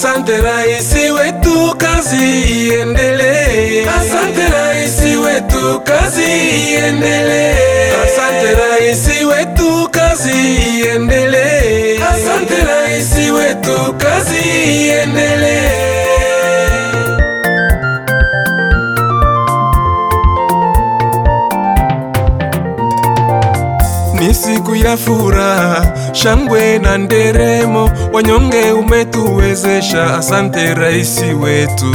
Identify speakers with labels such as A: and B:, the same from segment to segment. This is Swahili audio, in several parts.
A: Asante raisi wetu, kazi iendelee. Asante raisi wetu, kazi iendelee. Asante raisi wetu, kazi iendelee. Asante raisi wetu, kazi iendelee. Siku ya furaha, shangwe na nderemo, wanyonge umetuwezesha. Asante raisi wetu,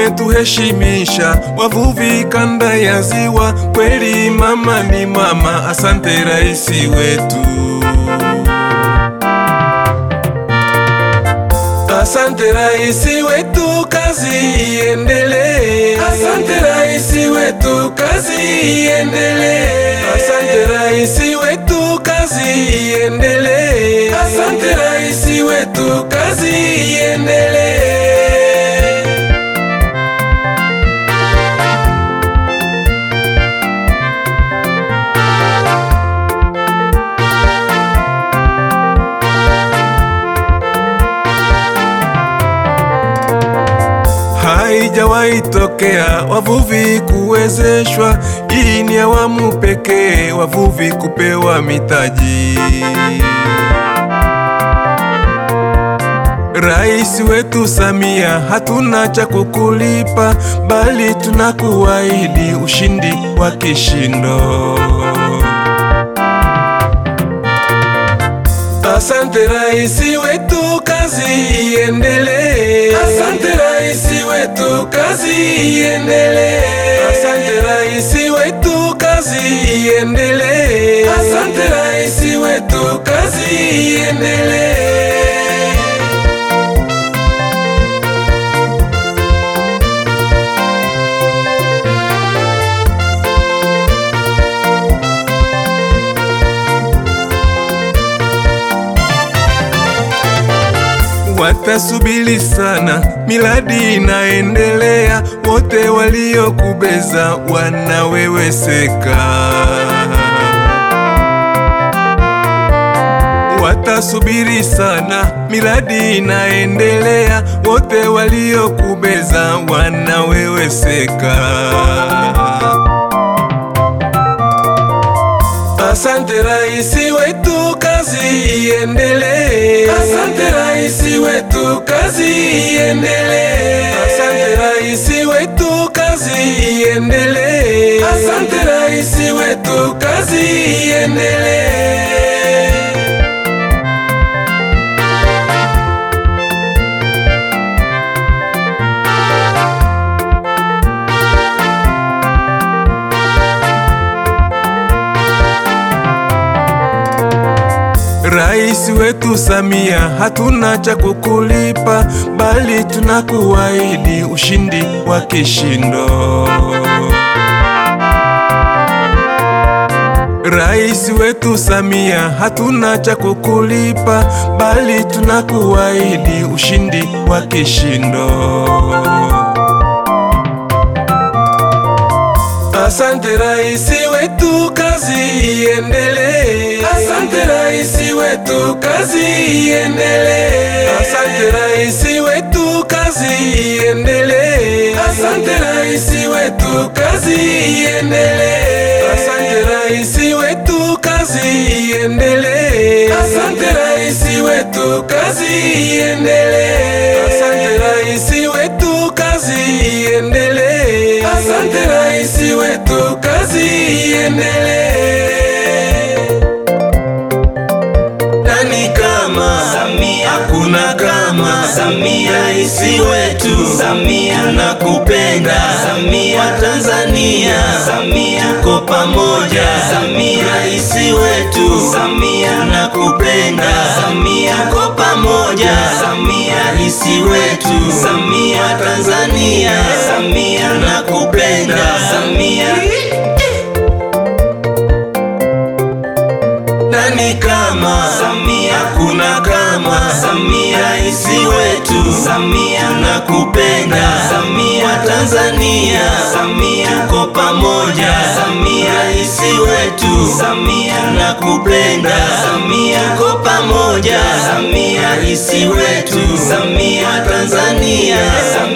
A: umetuheshimisha wavuvi kanda ya ziwa, kweli mama ni mama. Asante raisi wetu. Asante raisi wetu, kazi iendelee. Asante raisi wetu, kazi iendelee. Asante raisi wetu, kazi iendelee. Asante raisi wetu, kazi iendelee. Haijawahi tokea wavuvi kuwezeshwa, hii ni awamu pekee wavuvi kupewa mitaji. Rais wetu Samia, hatuna cha kukulipa, bali tunakuahidi ushindi wa kishindo. Asante raisi wetu, kazi iendelee. Iendelee. Asante raisi wetu, kazi iendelee. Asante raisi wetu, kazi iendelee. Watasubiri sana, miradi inaendelea, wote waliokubeza wanaweweseka. Watasubiri sana, miradi inaendelea, wote waliokubeza wanaweweseka. Asante raisi wetu, kazi iendelee. Asante raisi wetu, kazi iendelee. Asante raisi wetu, kazi iendelee. Asante raisi wetu, kazi iendelee. Rais wetu Samia, hatuna cha kukulipa, bali tunakuahidi ushindi wa kishindo. Rais wetu Samia, hatuna cha kukulipa, bali tunakuahidi ushindi wa kishindo. Asante rais wetu, kazi iendelee. Asante raisi wetu, kazi iendelee. Asante raisi wetu, kazi iendelee. Asante raisi wetu, kazi iendelee. Asante raisi wetu, kazi iendelee. Asante raisi wetu, kazi iendelee. Asante raisi wetu, kazi iendelee. Asante raisi wetu, kazi iendelee. kama
B: Samia
A: isi wetu,
B: Samia
A: na
B: kupenda,
A: Samia Tanzania,
B: Samia
A: tuko pamoja,
B: Samia
A: isi wetu,
B: Samia
A: na kupenda,
B: Samia
A: tuko pamoja,
B: Samia
A: isi wetu,
B: Samia
A: Tanzania,
B: Samia
A: na kupenda,
B: Samia.
A: Nani kama
B: Samia?
A: Wetu,
B: na
A: kupenda.
B: Samia,
A: wa Tanzania,
B: Samia,
A: tuko pamoja,
B: Samia, isi wetu. Samia, na kupenda. Samia, tuko pamoja. Samia, rais wetu. Samia, Tanzania. Samia.